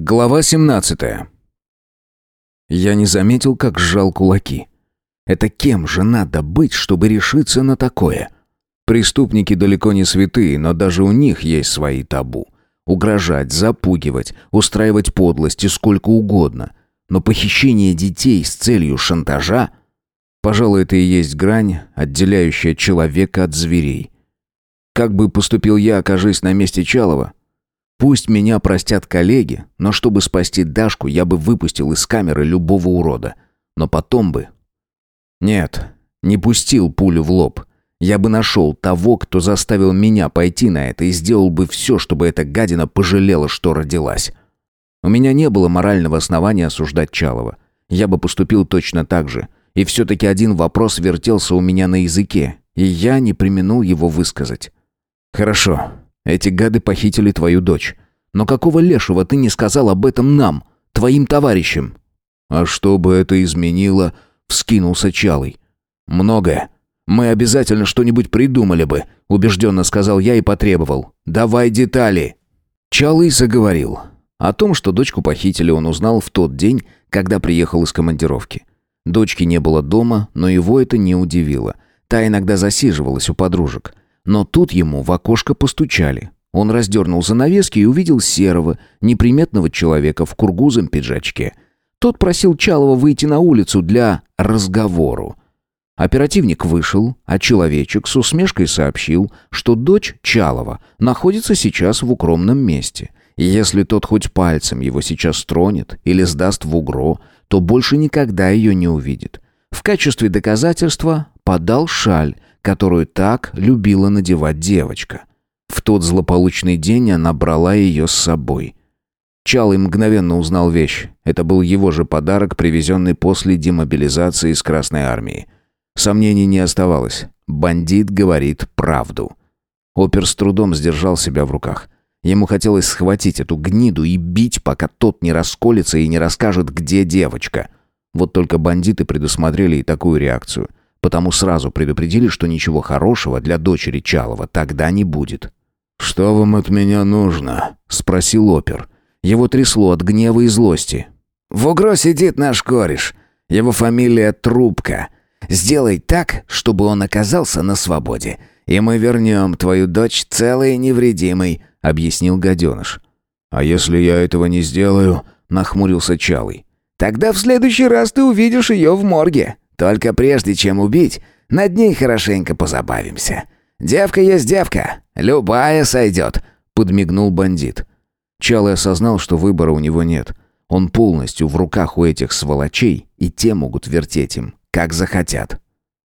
Глава 17. Я не заметил, как сжал кулаки. Это кем же надо быть, чтобы решиться на такое? Преступники далеко не святые, но даже у них есть свои табу. Угрожать, запугивать, устраивать подлости сколько угодно. Но похищение детей с целью шантажа... Пожалуй, это и есть грань, отделяющая человека от зверей. Как бы поступил я, окажись на месте Чалова? Пусть меня простят коллеги, но чтобы спасти Дашку, я бы выпустил из камеры любого урода. Но потом бы... Нет, не пустил пулю в лоб. Я бы нашел того, кто заставил меня пойти на это и сделал бы все, чтобы эта гадина пожалела, что родилась. У меня не было морального основания осуждать Чалова. Я бы поступил точно так же. И все-таки один вопрос вертелся у меня на языке, и я не применул его высказать. «Хорошо, эти гады похитили твою дочь. Но какого лешего ты не сказал об этом нам, твоим товарищам?» «А что бы это изменило?» — вскинулся Чалый. «Многое. Мы обязательно что-нибудь придумали бы», — убежденно сказал я и потребовал. «Давай детали». Чалый заговорил. О том, что дочку похитили, он узнал в тот день, когда приехал из командировки. Дочки не было дома, но его это не удивило. Та иногда засиживалась у подружек. Но тут ему в окошко постучали. Он раздернул занавески и увидел серого, неприметного человека в кургузом пиджачке. Тот просил Чалова выйти на улицу для разговору. Оперативник вышел, а человечек с усмешкой сообщил, что дочь Чалова находится сейчас в укромном месте. Если тот хоть пальцем его сейчас тронет или сдаст в угро, то больше никогда ее не увидит. В качестве доказательства подал шаль, которую так любила надевать девочка. В тот злополучный день она брала ее с собой. Чалый мгновенно узнал вещь. Это был его же подарок, привезенный после демобилизации из Красной Армии. Сомнений не оставалось. Бандит говорит правду. Опер с трудом сдержал себя в руках. Ему хотелось схватить эту гниду и бить, пока тот не расколется и не расскажет, где девочка. Вот только бандиты предусмотрели и такую реакцию потому сразу предупредили, что ничего хорошего для дочери Чалова тогда не будет. «Что вам от меня нужно?» — спросил опер. Его трясло от гнева и злости. «В угро сидит наш кореш. Его фамилия Трубка. Сделай так, чтобы он оказался на свободе, и мы вернем твою дочь целой и невредимой», — объяснил гаденыш. «А если я этого не сделаю?» — нахмурился Чалый. «Тогда в следующий раз ты увидишь ее в морге. Только прежде чем убить, над ней хорошенько позабавимся. Девка есть девка, любая сойдет», — подмигнул бандит. Чалый осознал, что выбора у него нет. Он полностью в руках у этих сволочей, и те могут вертеть им, как захотят.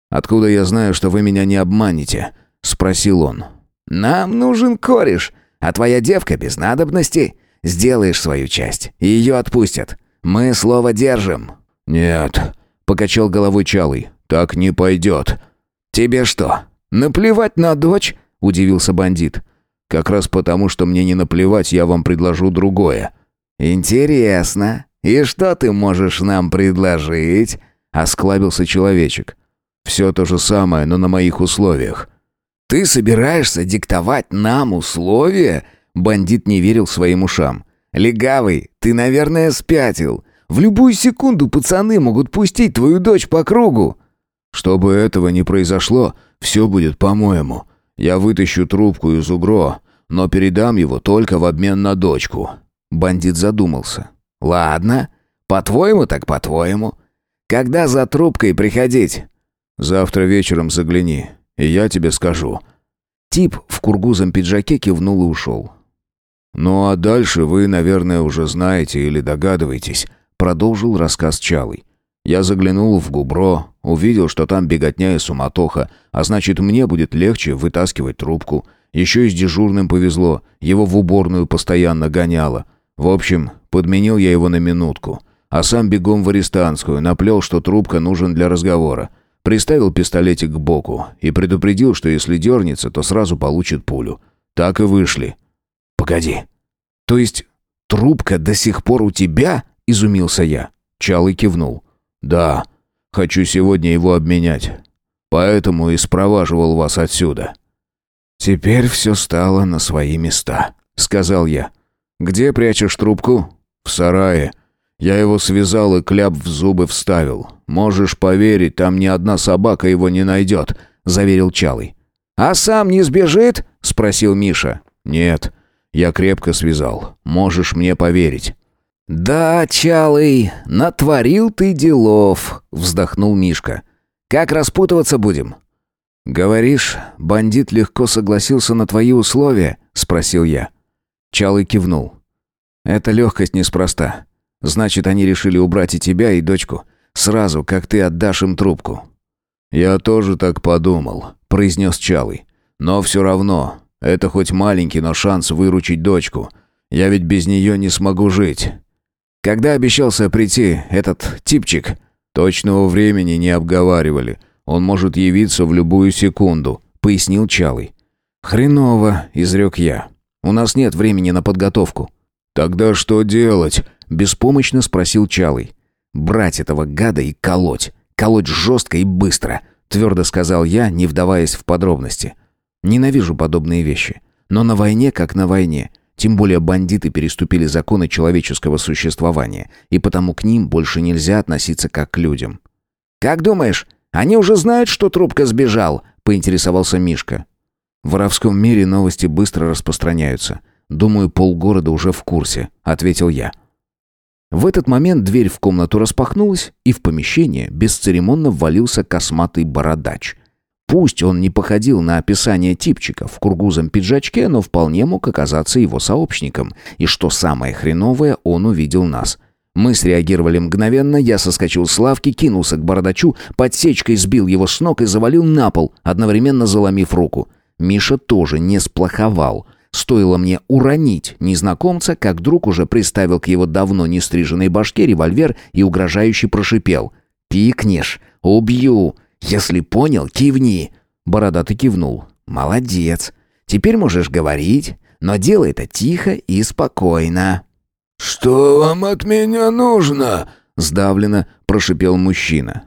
«Откуда я знаю, что вы меня не обманете?» — спросил он. «Нам нужен кореш, а твоя девка без надобности. Сделаешь свою часть, и ее отпустят. Мы слово держим». «Нет», Покачал головой Чалый. «Так не пойдет». «Тебе что, наплевать на дочь?» Удивился бандит. «Как раз потому, что мне не наплевать, я вам предложу другое». «Интересно. И что ты можешь нам предложить?» Осклабился человечек. «Все то же самое, но на моих условиях». «Ты собираешься диктовать нам условия?» Бандит не верил своим ушам. «Легавый, ты, наверное, спятил. В любую секунду пацаны могут пустить твою дочь по кругу». «Чтобы этого не произошло, все будет по-моему. Я вытащу трубку из угро, но передам его только в обмен на дочку». Бандит задумался. «Ладно, по-твоему так по-твоему. Когда за трубкой приходить?» «Завтра вечером загляни, и я тебе скажу». Тип в кургузом пиджаке кивнул и ушел. «Ну а дальше вы, наверное, уже знаете или догадываетесь». Продолжил рассказ Чалый. Я заглянул в губро, увидел, что там беготня и суматоха, а значит, мне будет легче вытаскивать трубку. Еще и с дежурным повезло, его в уборную постоянно гоняло. В общем, подменил я его на минутку. А сам бегом в арестанскую, наплел, что трубка нужен для разговора. Приставил пистолетик к боку и предупредил, что если дернется, то сразу получит пулю. Так и вышли. «Погоди. То есть трубка до сих пор у тебя?» — изумился я. Чалый кивнул. «Да, хочу сегодня его обменять. Поэтому и спроваживал вас отсюда». «Теперь все стало на свои места», — сказал я. «Где прячешь трубку?» «В сарае. Я его связал и кляп в зубы вставил. Можешь поверить, там ни одна собака его не найдет», — заверил Чалый. «А сам не сбежит?» — спросил Миша. «Нет, я крепко связал. Можешь мне поверить». «Да, Чалый, натворил ты делов», — вздохнул Мишка. «Как распутываться будем?» «Говоришь, бандит легко согласился на твои условия?» — спросил я. Чалый кивнул. «Это легкость неспроста. Значит, они решили убрать и тебя, и дочку. Сразу, как ты отдашь им трубку». «Я тоже так подумал», — произнес Чалый. «Но все равно, это хоть маленький, но шанс выручить дочку. Я ведь без нее не смогу жить». «Когда обещался прийти этот типчик?» «Точного времени не обговаривали. Он может явиться в любую секунду», — пояснил Чалый. «Хреново», — изрек я. «У нас нет времени на подготовку». «Тогда что делать?» — беспомощно спросил Чалый. «Брать этого гада и колоть. Колоть жестко и быстро», — твердо сказал я, не вдаваясь в подробности. «Ненавижу подобные вещи. Но на войне как на войне. Тем более бандиты переступили законы человеческого существования, и потому к ним больше нельзя относиться как к людям». «Как думаешь, они уже знают, что трубка сбежал?» — поинтересовался Мишка. «В воровском мире новости быстро распространяются. Думаю, полгорода уже в курсе», — ответил я. В этот момент дверь в комнату распахнулась, и в помещение бесцеремонно ввалился косматый бородач. Пусть он не походил на описание типчика в кургузом пиджачке, но вполне мог оказаться его сообщником. И что самое хреновое, он увидел нас. Мы среагировали мгновенно, я соскочил с лавки, кинулся к бородачу, подсечкой сбил его с ног и завалил на пол, одновременно заломив руку. Миша тоже не сплоховал. Стоило мне уронить незнакомца, как друг уже приставил к его давно не стриженной башке револьвер и угрожающе прошипел. «Пикнешь? Убью! Если понял, кивни!» Бородатый кивнул. «Молодец! Теперь можешь говорить, но делай это тихо и спокойно». «Что вам от меня нужно?» — сдавленно прошипел мужчина.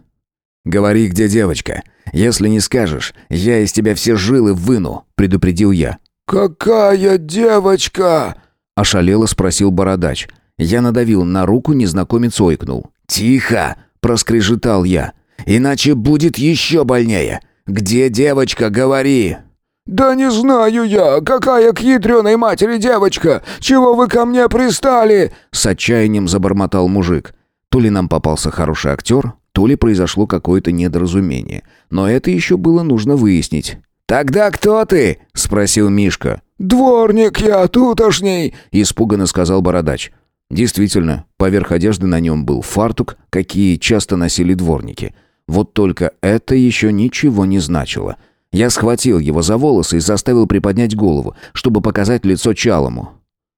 «Говори, где девочка. Если не скажешь, я из тебя все жилы выну», — предупредил я. «Какая девочка?» — ошалело спросил бородач. Я надавил на руку, незнакомец ойкнул. «Тихо!» — проскрежетал я. «Иначе будет еще больнее. Где девочка, говори!» «Да не знаю я, какая к ядреной матери девочка! Чего вы ко мне пристали?» С отчаянием забормотал мужик. То ли нам попался хороший актер, то ли произошло какое-то недоразумение. Но это еще было нужно выяснить. «Тогда кто ты?» — спросил Мишка. «Дворник я, тутошний!» — испуганно сказал бородач. Действительно, поверх одежды на нем был фартук, какие часто носили дворники. Вот только это еще ничего не значило — я схватил его за волосы и заставил приподнять голову, чтобы показать лицо Чалому.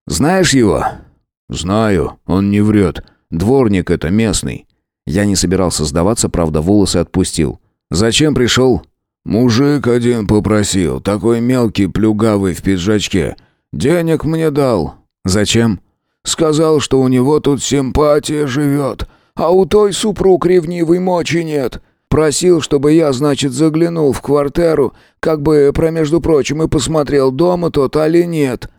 «Знаешь его?» «Знаю, он не врет. Дворник это местный». Я не собирался сдаваться, правда, волосы отпустил. «Зачем пришел?» «Мужик один попросил, такой мелкий, плюгавый в пиджачке. Денег мне дал». «Зачем?» «Сказал, что у него тут симпатия живет, а у той супруг ревнивой мочи нет. Просил, чтобы я, значит, заглянул в квартиру, как бы, промежду прочим, и посмотрел, дома тот али нет».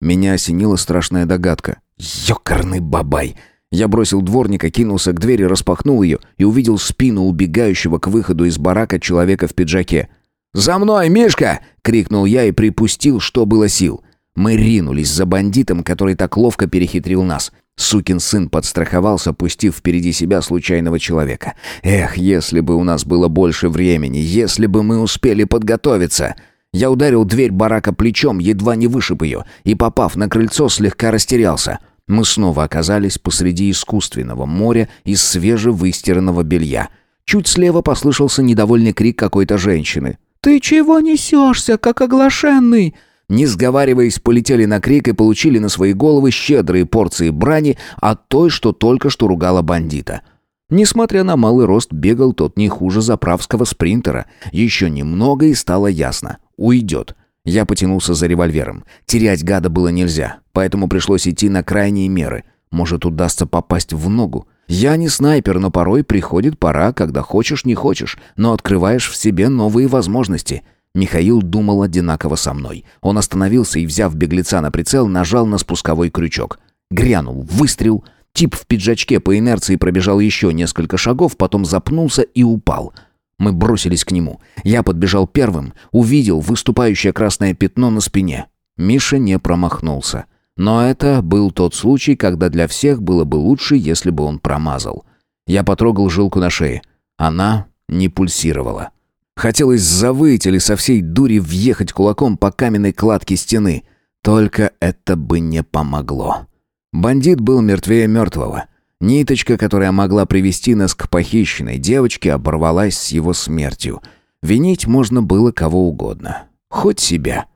Меня осенила страшная догадка. «Ёкарный бабай!» Я бросил дворника, кинулся к двери, распахнул ее и увидел спину убегающего к выходу из барака человека в пиджаке. «За мной, Мишка!» — крикнул я и припустил, что было сил. Мы ринулись за бандитом, который так ловко перехитрил нас. Сукин сын подстраховался, пустив впереди себя случайного человека. Эх, если бы у нас было больше времени, если бы мы успели подготовиться. Я ударил дверь барака плечом, едва не вышиб ее, и, попав на крыльцо, слегка растерялся. Мы снова оказались посреди искусственного моря из свежевыстиранного белья. Чуть слева послышался недовольный крик какой-то женщины. «Ты чего несешься, как оглашенный?» Не сговариваясь, полетели на крик и получили на свои головы щедрые порции брани от той, что только что ругала бандита. Несмотря на малый рост, бегал тот не хуже заправского спринтера. Еще немного и стало ясно. Уйдет. Я потянулся за револьвером. Терять гада было нельзя, поэтому пришлось идти на крайние меры. Может, удастся попасть в ногу. Я не снайпер, но порой приходит пора, когда хочешь, не хочешь, но открываешь в себе новые возможности — Михаил думал одинаково со мной. Он остановился и, взяв беглеца на прицел, нажал на спусковой крючок. Грянул выстрел. Тип в пиджачке по инерции пробежал еще несколько шагов, потом запнулся и упал. Мы бросились к нему. Я подбежал первым, увидел выступающее красное пятно на спине. Миша не промахнулся. Но это был тот случай, когда для всех было бы лучше, если бы он промазал. Я потрогал жилку на шее. Она не пульсировала. Хотелось завыть или со всей дури въехать кулаком по каменной кладке стены. Только это бы не помогло. Бандит был мертвее мертвого. Ниточка, которая могла привести нас к похищенной девочке, оборвалась с его смертью. Винить можно было кого угодно. Хоть себя.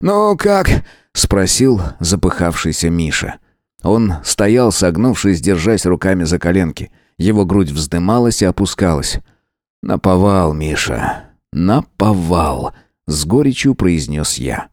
«Ну как?» — спросил запыхавшийся Миша. Он стоял, согнувшись, держась руками за коленки. Его грудь вздымалась и опускалась. «Наповал, Миша, наповал», — с горечью произнес я.